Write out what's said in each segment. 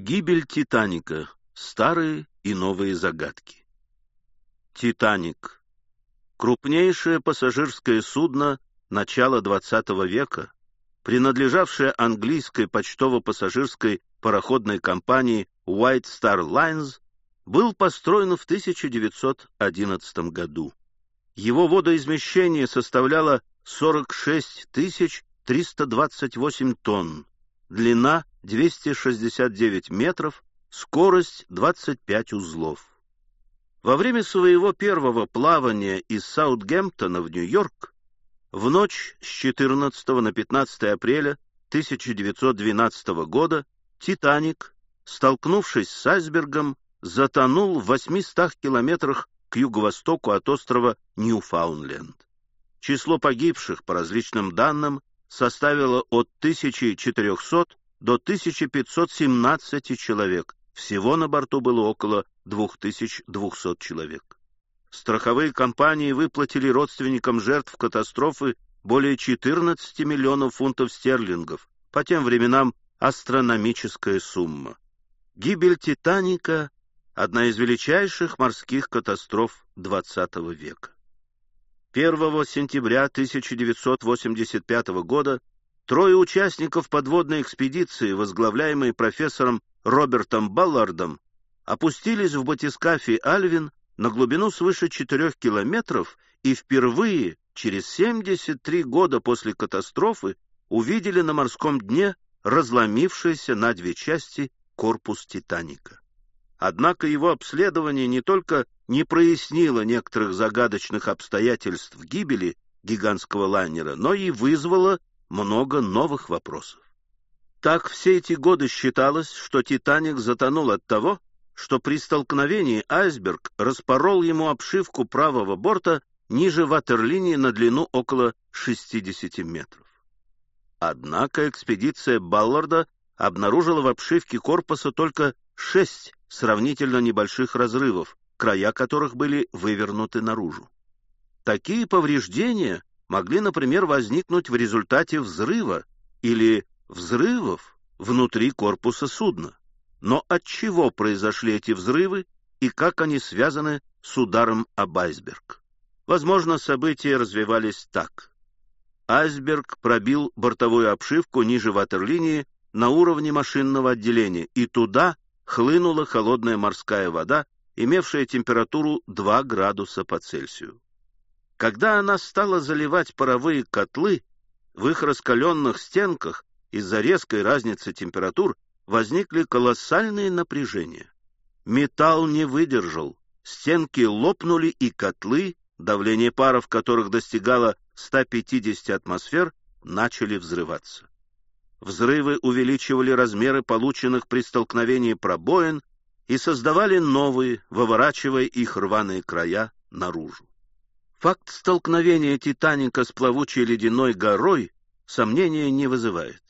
Гибель Титаника. Старые и новые загадки. Титаник. Крупнейшее пассажирское судно начала XX века, принадлежавшее английской почтово-пассажирской пароходной компании White Star Lines, был построен в 1911 году. Его водоизмещение составляло 46 328 тонн, длина 269 метров, скорость 25 узлов. Во время своего первого плавания из Саутгемптона в Нью-Йорк в ночь с 14 на 15 апреля 1912 года «Титаник», столкнувшись с айсбергом, затонул в 800 километрах к юго-востоку от острова Ньюфаундленд. Число погибших, по различным данным, составило от 1400 до 1517 человек. Всего на борту было около 2200 человек. Страховые компании выплатили родственникам жертв катастрофы более 14 миллионов фунтов стерлингов, по тем временам астрономическая сумма. Гибель «Титаника» — одна из величайших морских катастроф XX века. 1 сентября 1985 года трое участников подводной экспедиции, возглавляемой профессором Робертом Баллардом, опустились в батискафе «Альвин» на глубину свыше 4 километров и впервые, через 73 года после катастрофы, увидели на морском дне разломившийся на две части корпус «Титаника». Однако его обследование не только не прояснило некоторых загадочных обстоятельств гибели гигантского лайнера, но и вызвало много новых вопросов. Так все эти годы считалось, что «Титаник» затонул от того, что при столкновении айсберг распорол ему обшивку правого борта ниже ватерлинии на длину около 60 метров. Однако экспедиция Балларда обнаружила в обшивке корпуса только шесть сравнительно небольших разрывов, края которых были вывернуты наружу. Такие повреждения могли, например, возникнуть в результате взрыва или взрывов внутри корпуса судна. Но от чего произошли эти взрывы и как они связаны с ударом об айсберг? Возможно, события развивались так. Айсберг пробил бортовую обшивку ниже ватерлинии на уровне машинного отделения, и туда хлынула холодная морская вода, имевшая температуру 2 градуса по Цельсию. Когда она стала заливать паровые котлы, в их раскаленных стенках из-за резкой разницы температур возникли колоссальные напряжения. Металл не выдержал, стенки лопнули и котлы, давление пара в которых достигало 150 атмосфер, начали взрываться. Взрывы увеличивали размеры полученных при столкновении пробоин и создавали новые, выворачивая их рваные края наружу. Факт столкновения «Титаника» с плавучей ледяной горой сомнения не вызывает.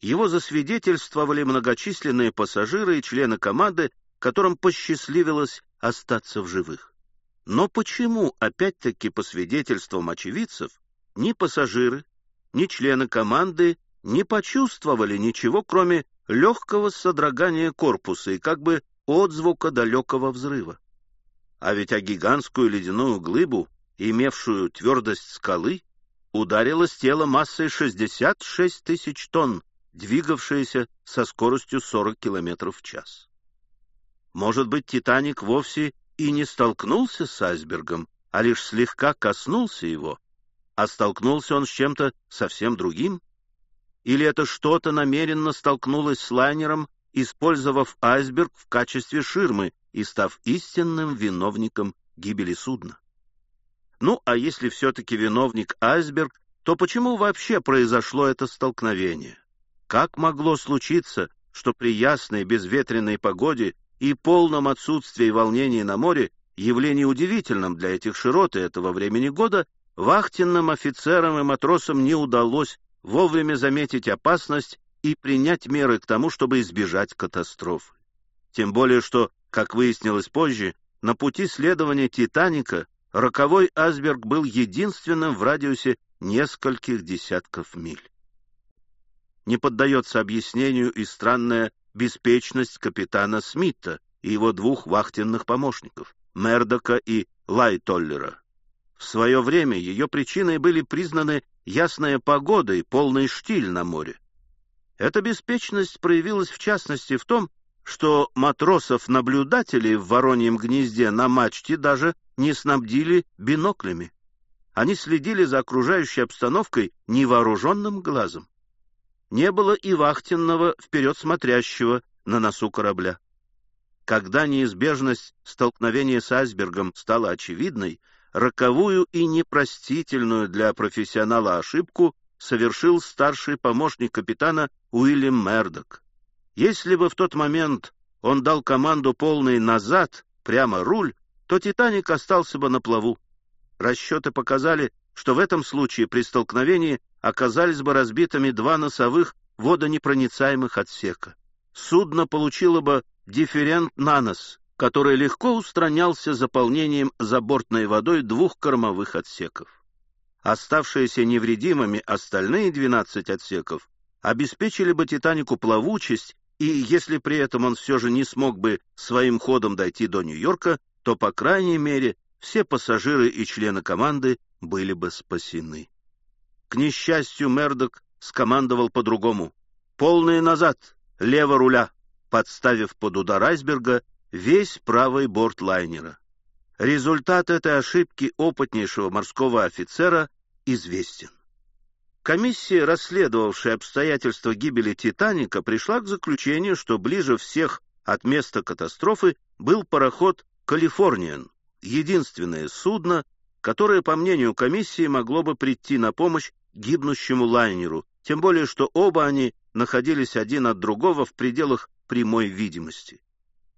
Его засвидетельствовали многочисленные пассажиры и члены команды, которым посчастливилось остаться в живых. Но почему, опять-таки по свидетельствам очевидцев, ни пассажиры, ни члены команды не почувствовали ничего, кроме легкого содрогания корпуса и как бы отзвука далекого взрыва. А ведь о гигантскую ледяную глыбу, имевшую твердость скалы, ударилось тело массой 66 тысяч тонн, двигавшееся со скоростью 40 километров в час. Может быть, «Титаник» вовсе и не столкнулся с айсбергом, а лишь слегка коснулся его, а столкнулся он с чем-то совсем другим? Или это что-то намеренно столкнулось с лайнером, использовав айсберг в качестве ширмы и став истинным виновником гибели судна? Ну, а если все-таки виновник айсберг, то почему вообще произошло это столкновение? Как могло случиться, что при ясной безветренной погоде и полном отсутствии волнений на море, явлении удивительном для этих широт и этого времени года, вахтенным офицерам и матросам не удалось вовремя заметить опасность и принять меры к тому, чтобы избежать катастрофы. Тем более, что, как выяснилось позже, на пути следования «Титаника» роковой айсберг был единственным в радиусе нескольких десятков миль. Не поддается объяснению и странное беспечность капитана Смита и его двух вахтенных помощников, Мердока и Лайтоллера. В свое время ее причиной были признаны ясная погода и полный штиль на море. Эта беспечность проявилась в частности в том, что матросов-наблюдателей в Вороньем гнезде на мачте даже не снабдили биноклями. Они следили за окружающей обстановкой невооруженным глазом. Не было и вахтенного вперед смотрящего на носу корабля. Когда неизбежность столкновения с айсбергом стала очевидной, роковую и непростительную для профессионала ошибку совершил старший помощник капитана Уильям Мердок. Если бы в тот момент он дал команду полный назад, прямо руль, то «Титаник» остался бы на плаву. Расчеты показали, что в этом случае при столкновении оказались бы разбитыми два носовых водонепроницаемых отсека. Судно получило бы дифферент на нос, который легко устранялся заполнением забортной водой двух кормовых отсеков. Оставшиеся невредимыми остальные 12 отсеков обеспечили бы «Титанику» плавучесть, и если при этом он все же не смог бы своим ходом дойти до Нью-Йорка, то, по крайней мере, все пассажиры и члены команды были бы спасены. К несчастью, Мердок скомандовал по-другому. «Полные назад! Лево руля!» подставив под удар айсберга весь правый борт лайнера. Результат этой ошибки опытнейшего морского офицера известен. Комиссия, расследовавшая обстоятельства гибели «Титаника», пришла к заключению, что ближе всех от места катастрофы был пароход «Калифорниан», единственное судно, которое, по мнению комиссии, могло бы прийти на помощь гибнущему лайнеру, тем более что оба они находились один от другого в пределах прямой видимости.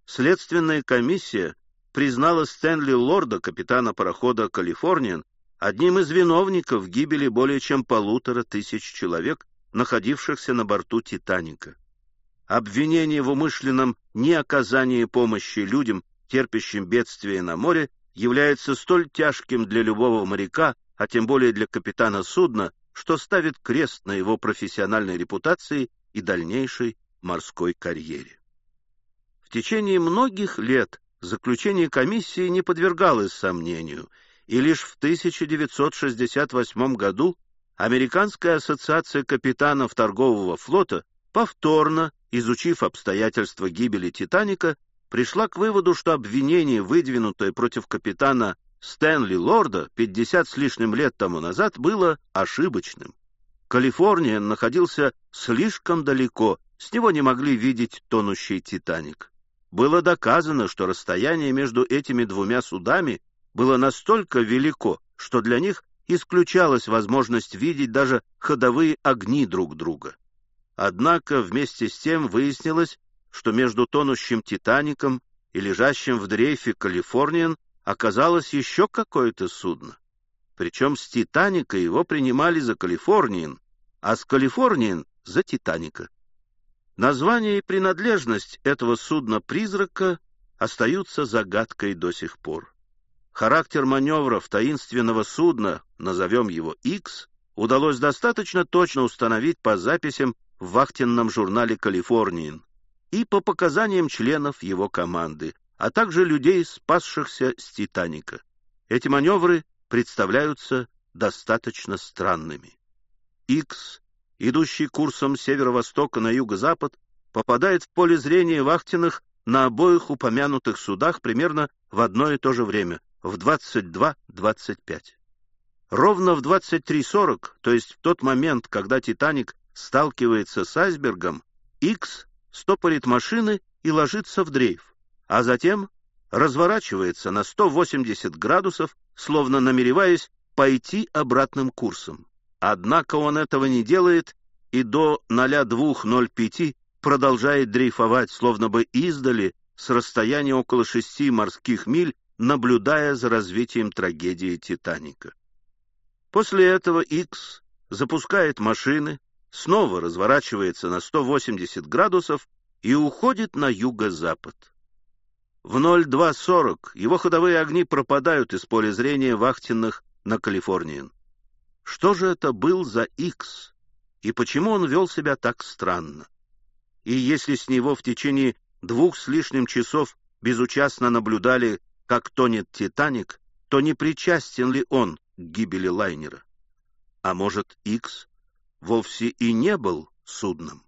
Следственная комиссия признала Стэнли Лорда, капитана парохода «Калифорниан», одним из виновников гибели более чем полутора тысяч человек, находившихся на борту «Титаника». Обвинение в умышленном неоказании помощи людям, терпящим бедствие на море, является столь тяжким для любого моряка, а тем более для капитана судна, что ставит крест на его профессиональной репутации и дальнейшей морской карьере. В течение многих лет заключение комиссии не подвергалось сомнению, и лишь в 1968 году Американская ассоциация капитанов торгового флота, повторно изучив обстоятельства гибели «Титаника», пришла к выводу, что обвинение, выдвинутое против капитана Стэнли Лорда 50 с лишним лет тому назад, было ошибочным. Калифорния находился слишком далеко с него не могли видеть тонущий «Титаник». Было доказано, что расстояние между этими двумя судами было настолько велико, что для них исключалась возможность видеть даже ходовые огни друг друга. Однако вместе с тем выяснилось, что между тонущим «Титаником» и лежащим в дрейфе «Калифорниан» оказалось еще какое-то судно. Причем с «Титаника» его принимали за «Калифорниан», а с «Калифорниан» — за «Титаника». Название и принадлежность этого судна-призрака остаются загадкой до сих пор. Характер маневров таинственного судна, назовем его X, удалось достаточно точно установить по записям в вахтенном журнале «Калифорниен» и по показаниям членов его команды, а также людей, спасшихся с «Титаника». Эти маневры представляются достаточно странными. X идущий курсом северо-востока на юго-запад, попадает в поле зрения вахтенных на обоих упомянутых судах примерно в одно и то же время, в 22.25. Ровно в 23.40, то есть в тот момент, когда «Титаник» сталкивается с айсбергом, X стопорит машины и ложится в дрейф, а затем разворачивается на 180 градусов, словно намереваясь пойти обратным курсом. Однако он этого не делает и до 02.05 продолжает дрейфовать, словно бы издали, с расстояния около шести морских миль, наблюдая за развитием трагедии «Титаника». После этого X запускает машины, снова разворачивается на 180 градусов и уходит на юго-запад. В 02.40 его ходовые огни пропадают из поля зрения вахтенных на Калифорниен. Что же это был за Икс, и почему он вел себя так странно? И если с него в течение двух с лишним часов безучастно наблюдали, как тонет «Титаник», то не причастен ли он к гибели лайнера? А может, Икс вовсе и не был судном?